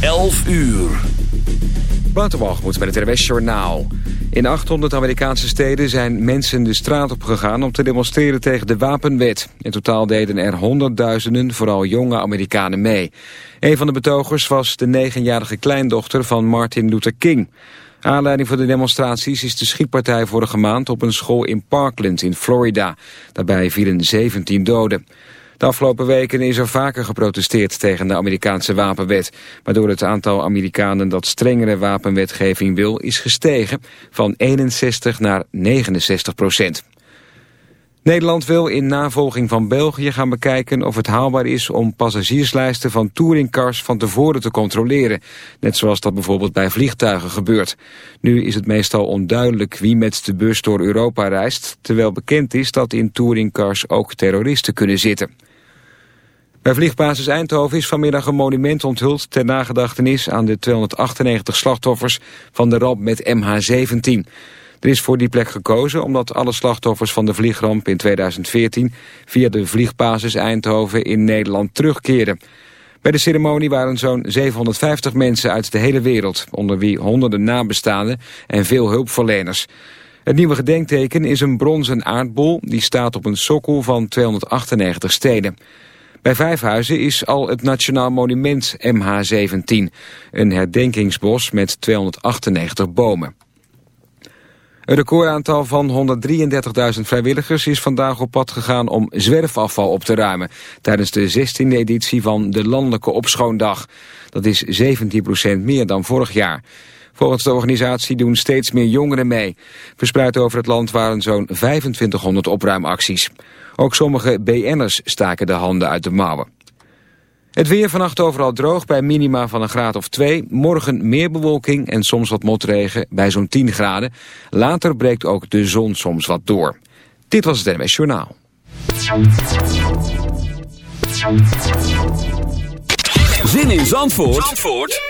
11 uur. moet met het RWS Journaal. In 800 Amerikaanse steden zijn mensen de straat op gegaan om te demonstreren tegen de wapenwet. In totaal deden er honderdduizenden, vooral jonge Amerikanen mee. Een van de betogers was de negenjarige kleindochter van Martin Luther King. Aanleiding voor de demonstraties is de schietpartij vorige maand op een school in Parkland in Florida. Daarbij vielen 17 doden. De afgelopen weken is er vaker geprotesteerd tegen de Amerikaanse wapenwet, waardoor het aantal Amerikanen dat strengere wapenwetgeving wil is gestegen van 61 naar 69 procent. Nederland wil in navolging van België gaan bekijken of het haalbaar is om passagierslijsten van touringcars van tevoren te controleren. Net zoals dat bijvoorbeeld bij vliegtuigen gebeurt. Nu is het meestal onduidelijk wie met de bus door Europa reist, terwijl bekend is dat in touringcars ook terroristen kunnen zitten. Bij vliegbasis Eindhoven is vanmiddag een monument onthuld ter nagedachtenis aan de 298 slachtoffers van de ramp met MH17. Er is voor die plek gekozen omdat alle slachtoffers van de vliegramp in 2014 via de vliegbasis Eindhoven in Nederland terugkeren. Bij de ceremonie waren zo'n 750 mensen uit de hele wereld, onder wie honderden nabestaanden en veel hulpverleners. Het nieuwe gedenkteken is een bronzen aardbol die staat op een sokkel van 298 stenen. Bij Vijfhuizen is al het Nationaal Monument MH17, een herdenkingsbos met 298 bomen. Een recordaantal van 133.000 vrijwilligers is vandaag op pad gegaan om zwerfafval op te ruimen tijdens de 16e editie van de Landelijke Opschoondag. Dat is 17% meer dan vorig jaar. Volgens de organisatie doen steeds meer jongeren mee. Verspreid over het land waren zo'n 2500 opruimacties. Ook sommige BN'ers staken de handen uit de mouwen. Het weer vannacht overal droog bij minima van een graad of 2. Morgen meer bewolking en soms wat motregen bij zo'n 10 graden. Later breekt ook de zon soms wat door. Dit was het NWS Journaal. Zin in Zandvoort, Zandvoort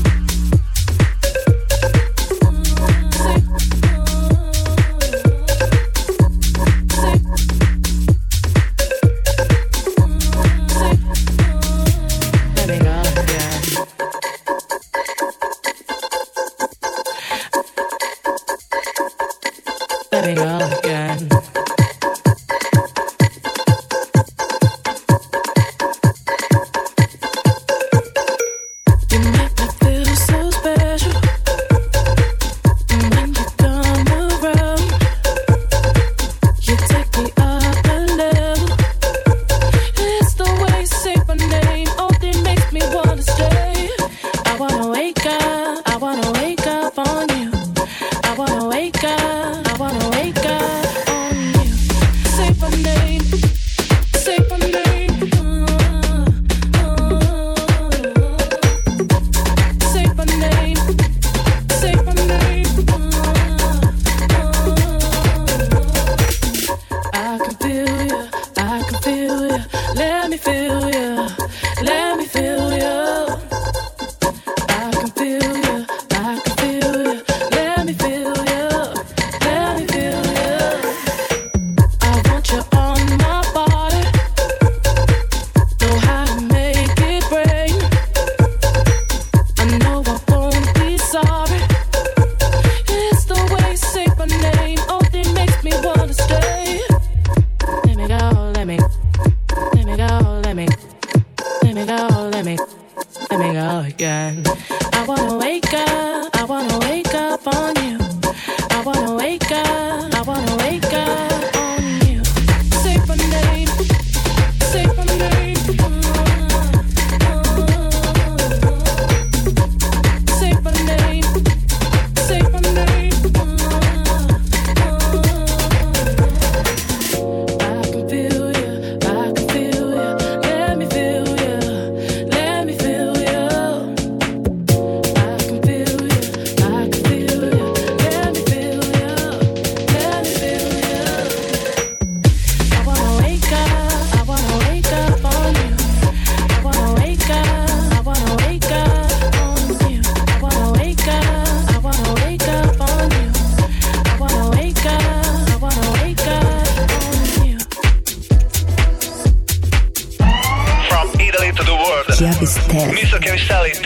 Sally's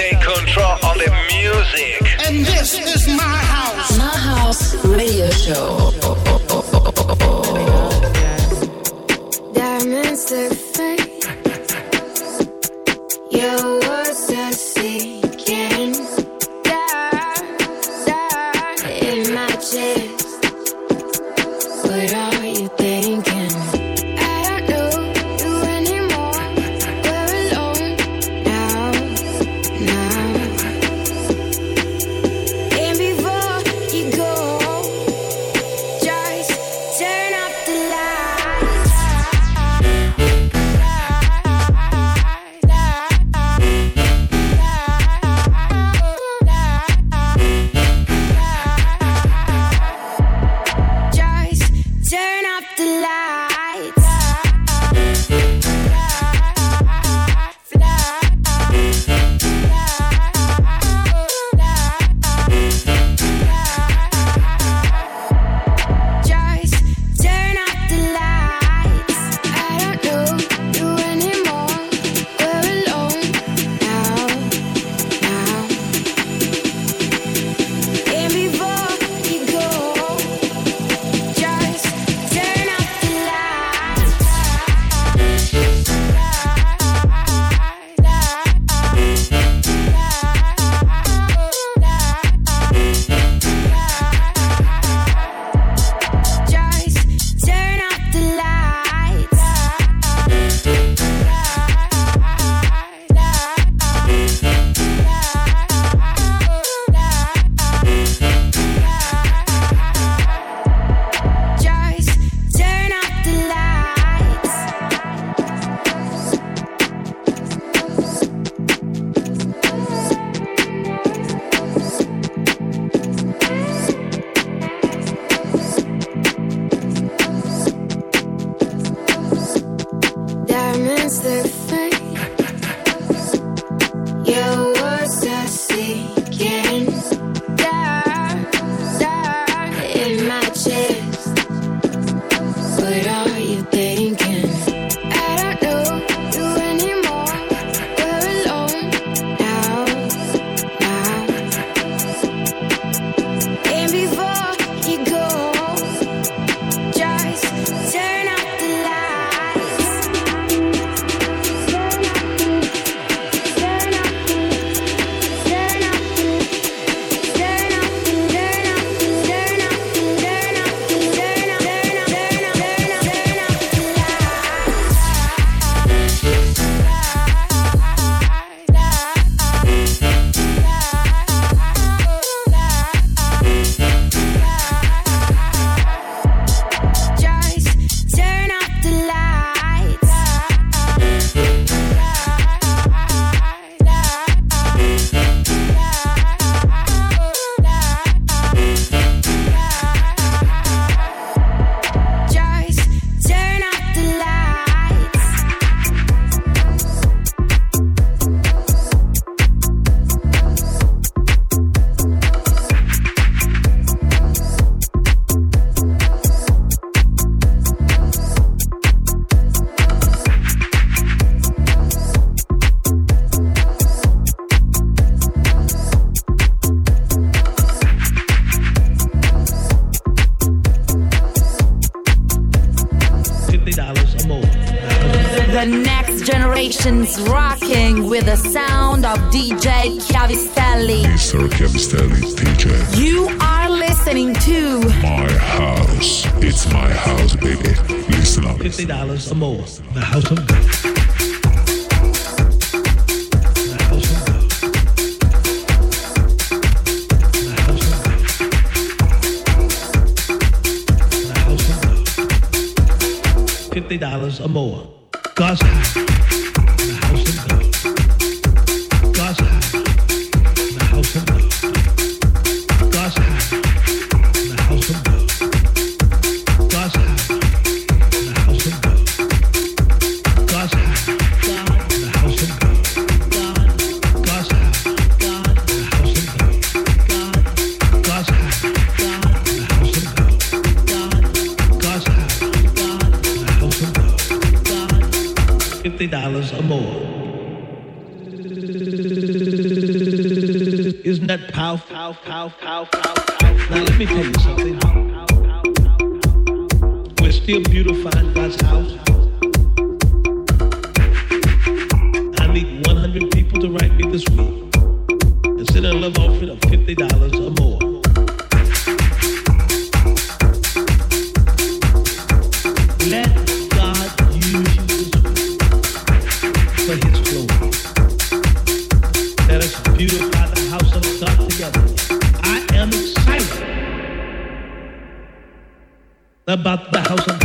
a Moa. Now let me tell you something. about the house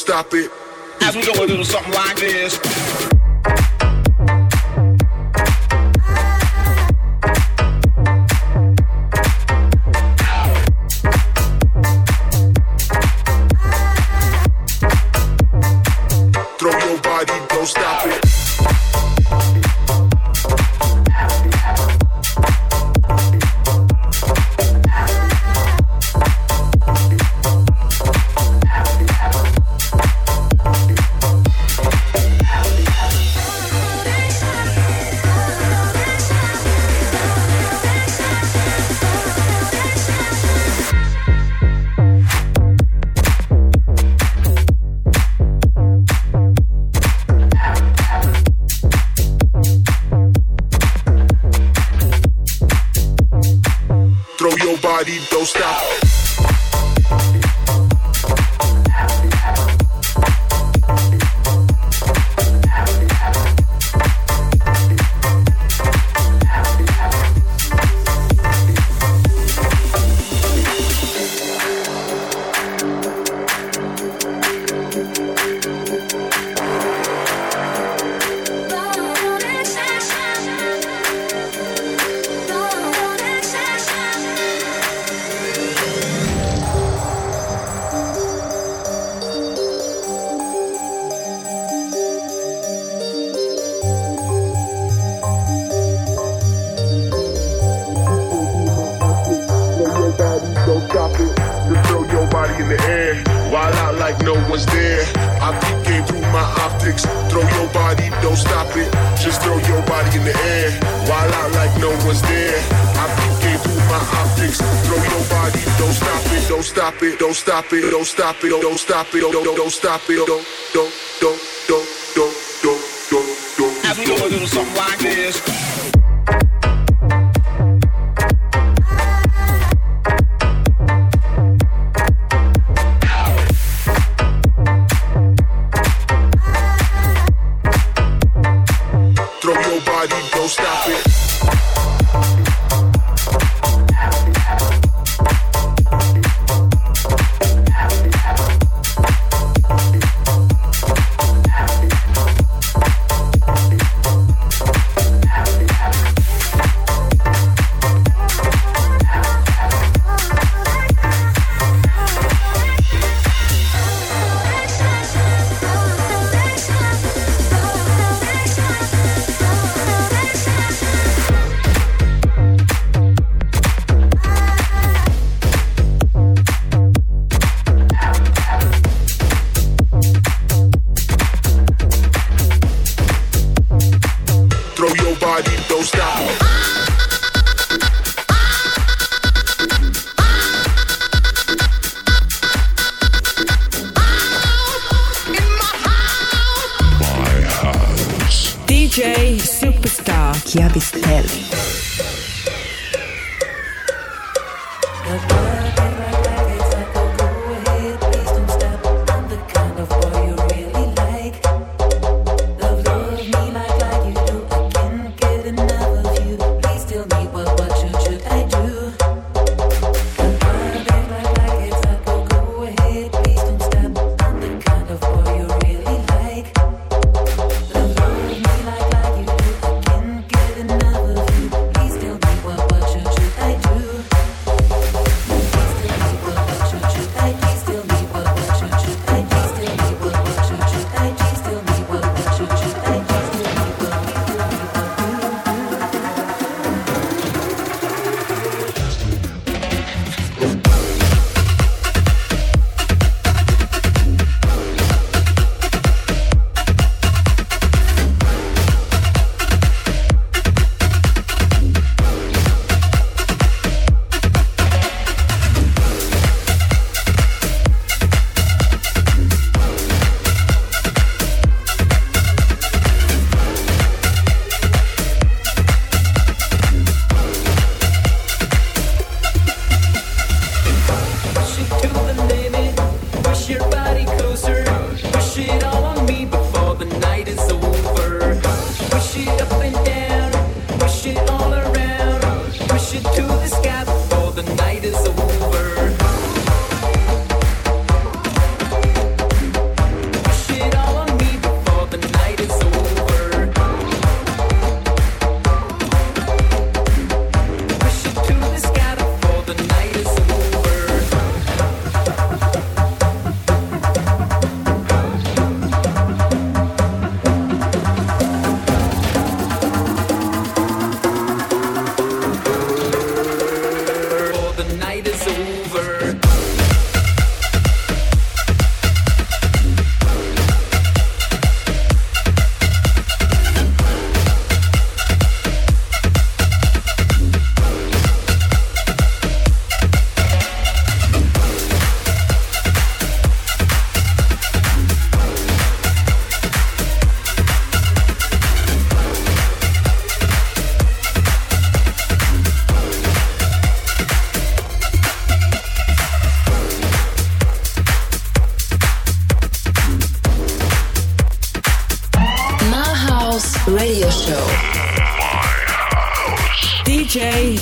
Stop it. don't stop it, oh, don't stop it, oh, don't, don't, don't stop it, oh, don't.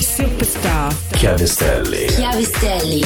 Superstar. Chiavistelli. Chiavistelli.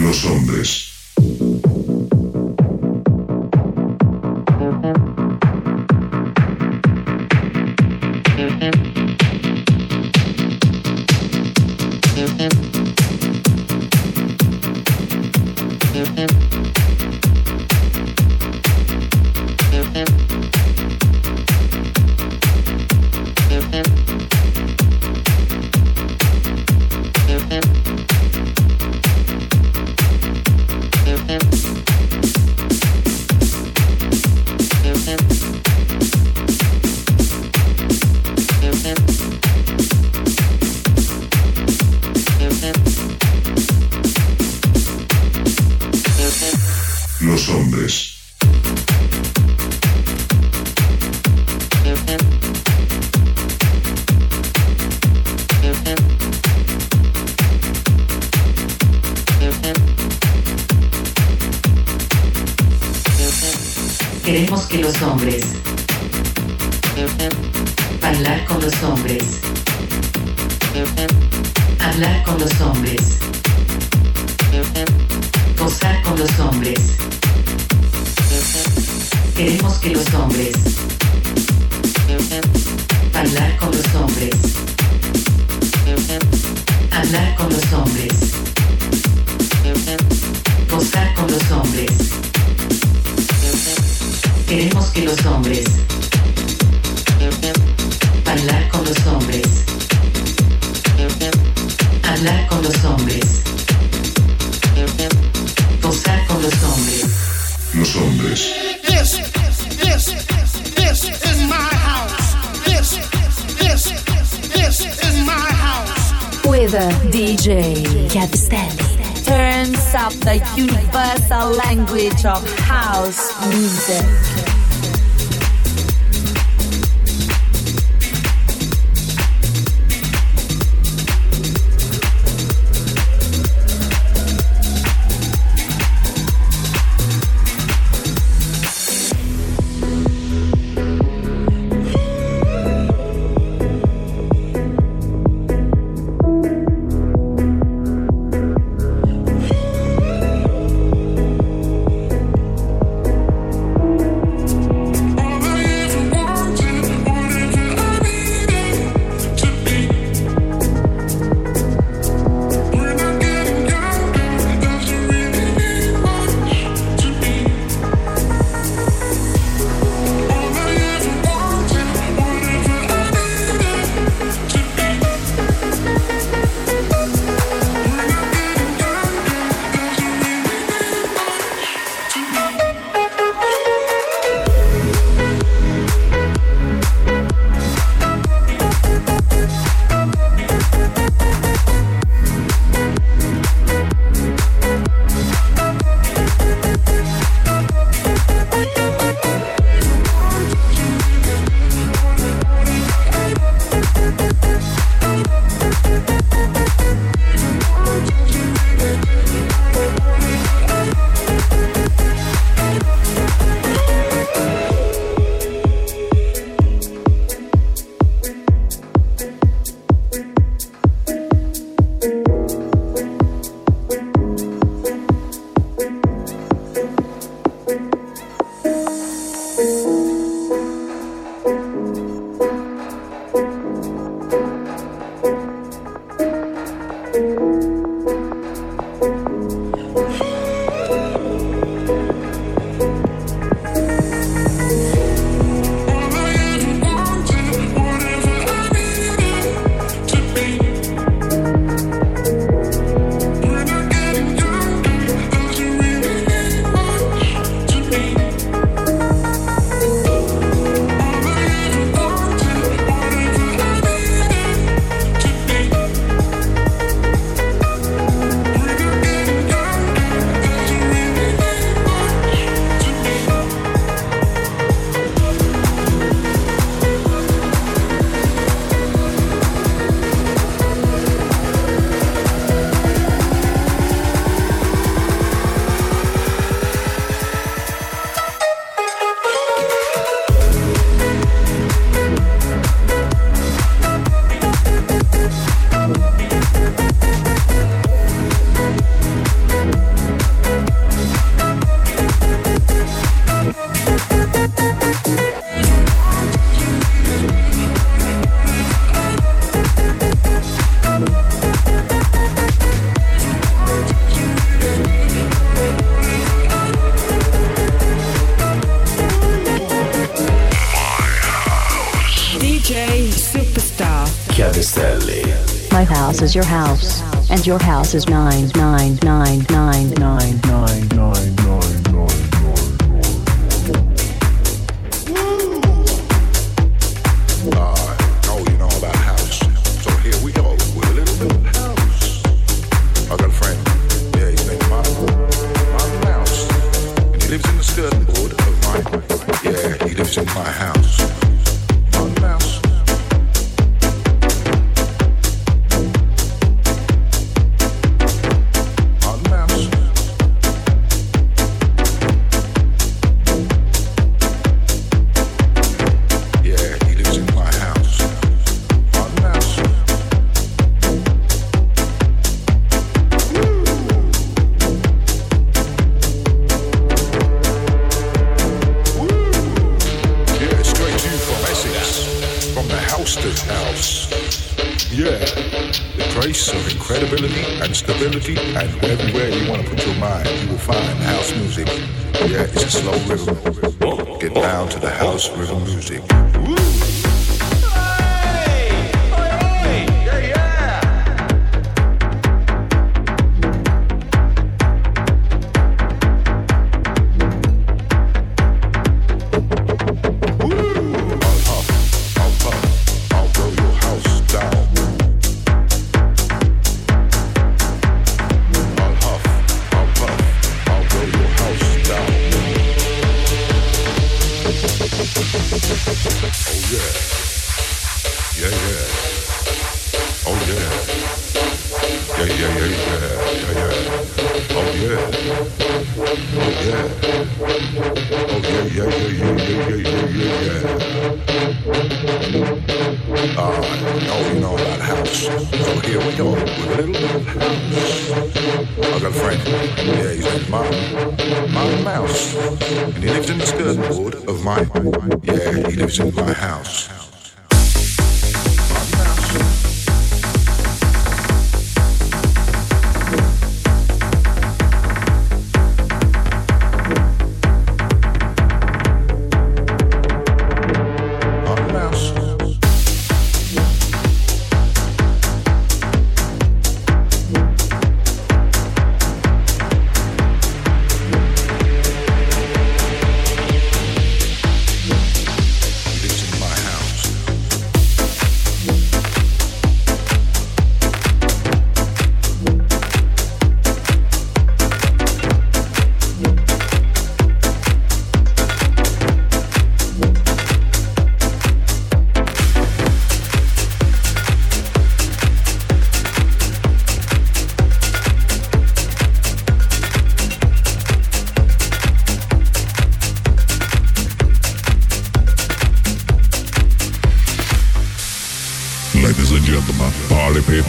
Los Hombres. Queremos que los hombres. Bailar con los hombres. Hablar con los hombres. Gozar con los hombres. Queremos que los hombres. Bailar con los hombres. Hablar con los hombres. Gozar con los hombres. Queremos que los hombres. Bailar con los hombres. Hablar con los hombres. Gozar con los hombres. Los hombres. This, this, this is my house. This, this, this is my house. With a DJ Chiavistelli. Turns up the universal language of house music. is your house, and your house is 9999999.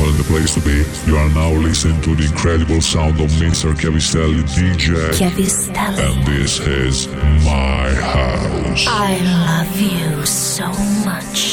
The place to be. You are now listening to the incredible sound of Mr. Cavistelli DJ. Cavistelli, And this is my house. I love you so much.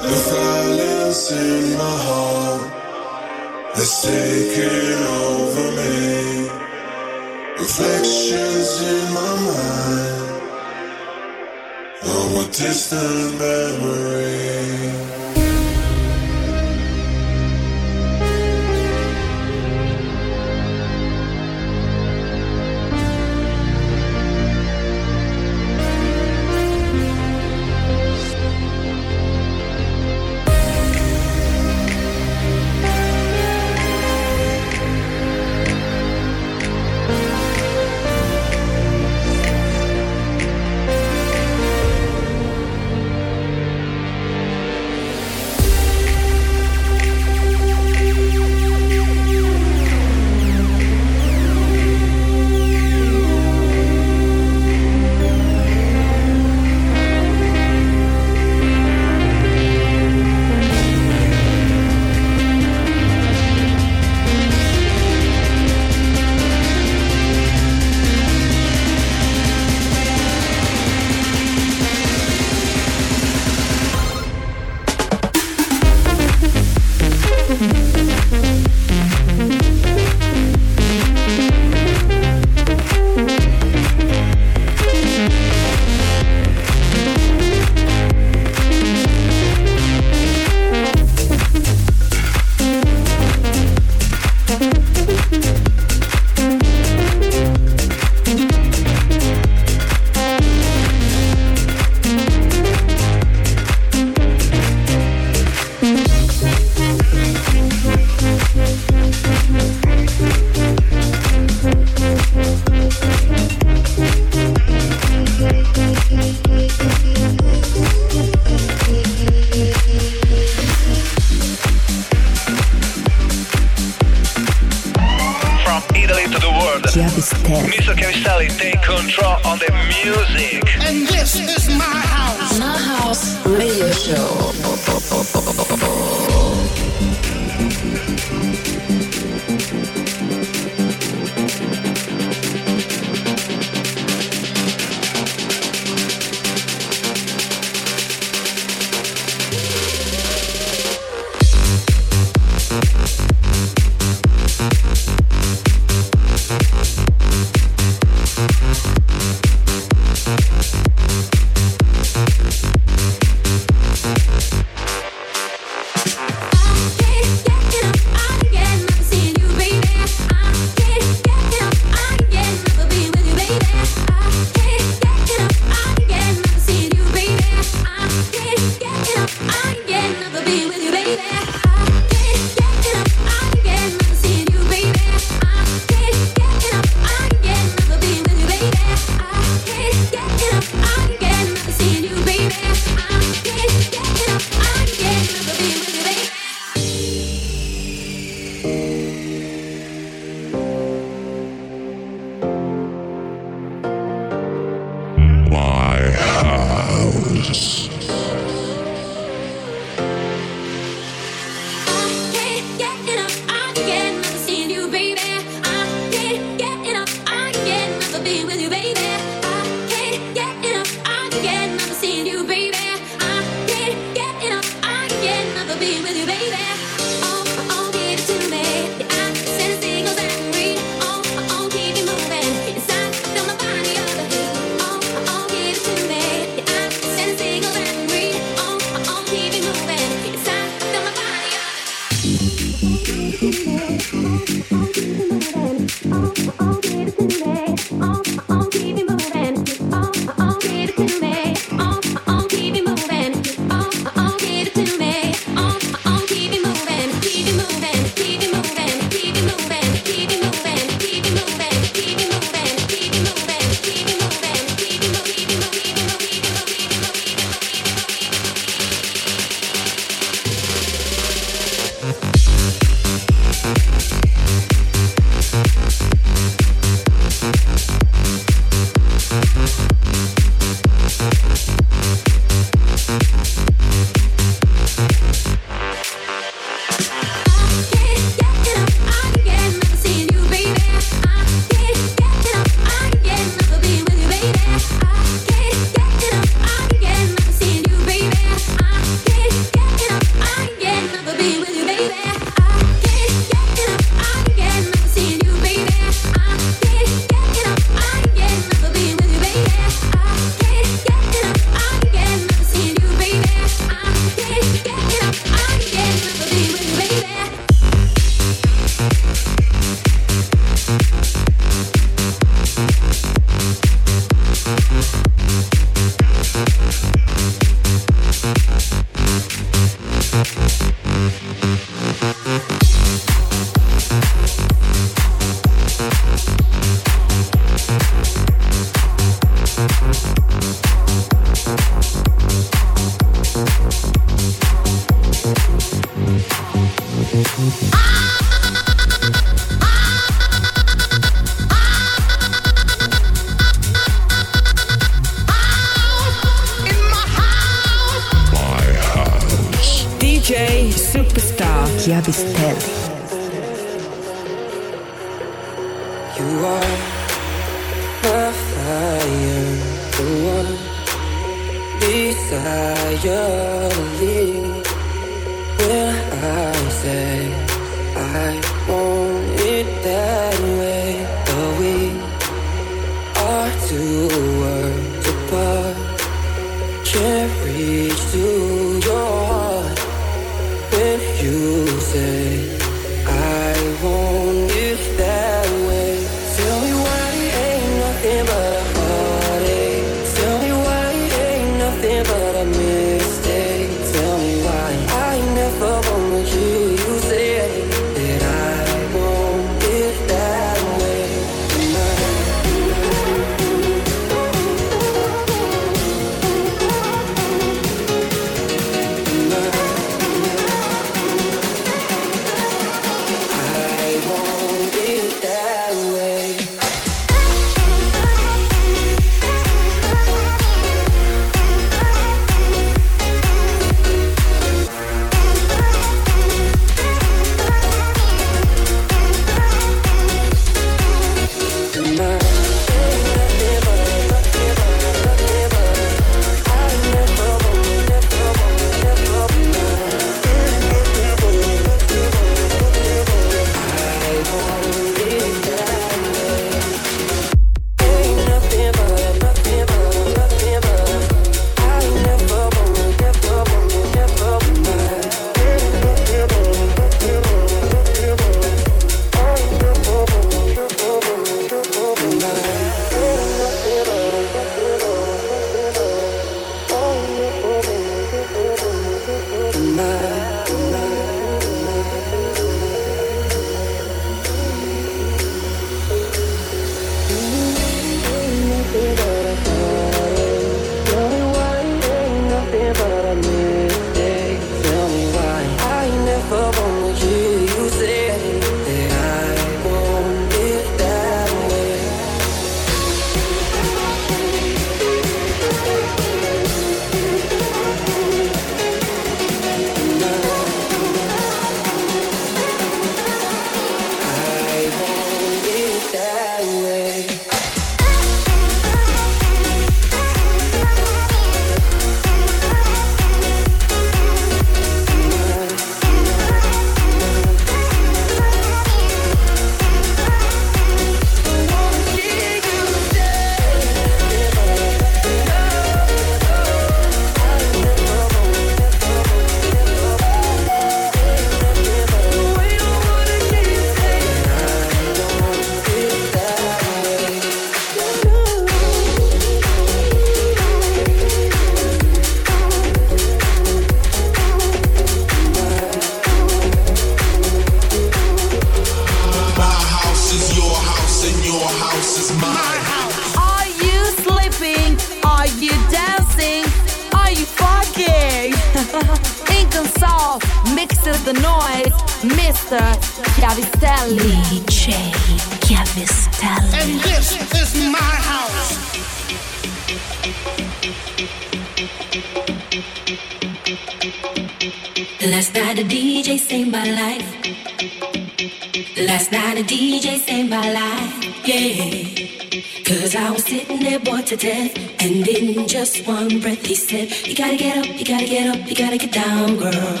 death. And in just one breath, he said, You gotta get up, you gotta get up, you gotta get down, girl.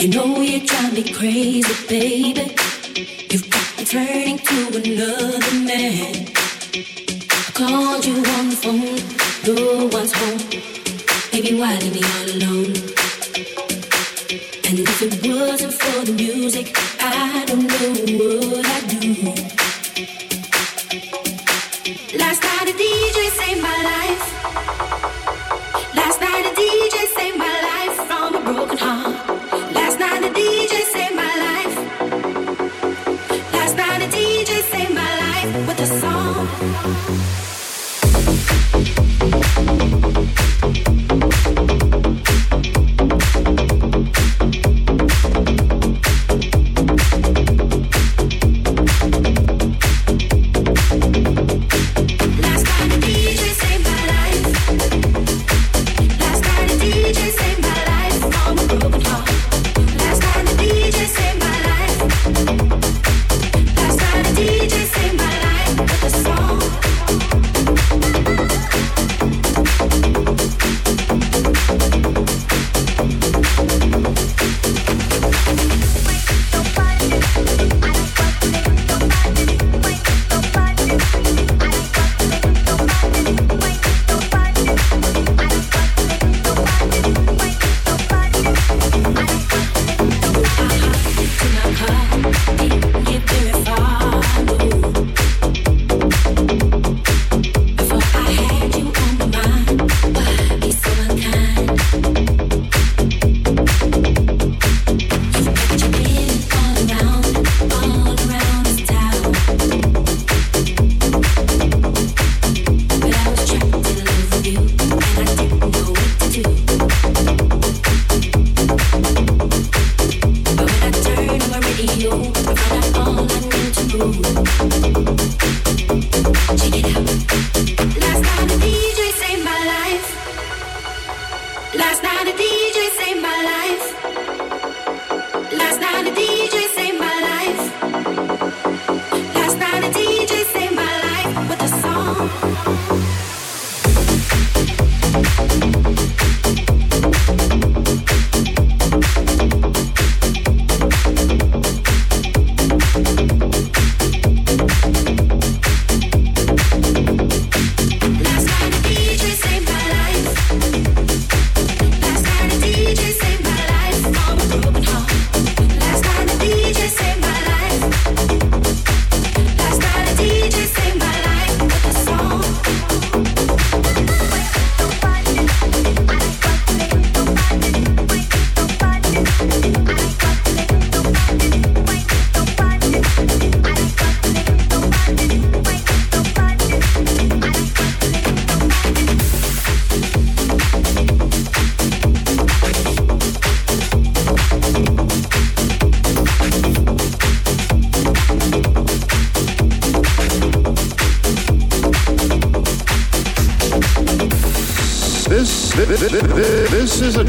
You know you drive me crazy, baby.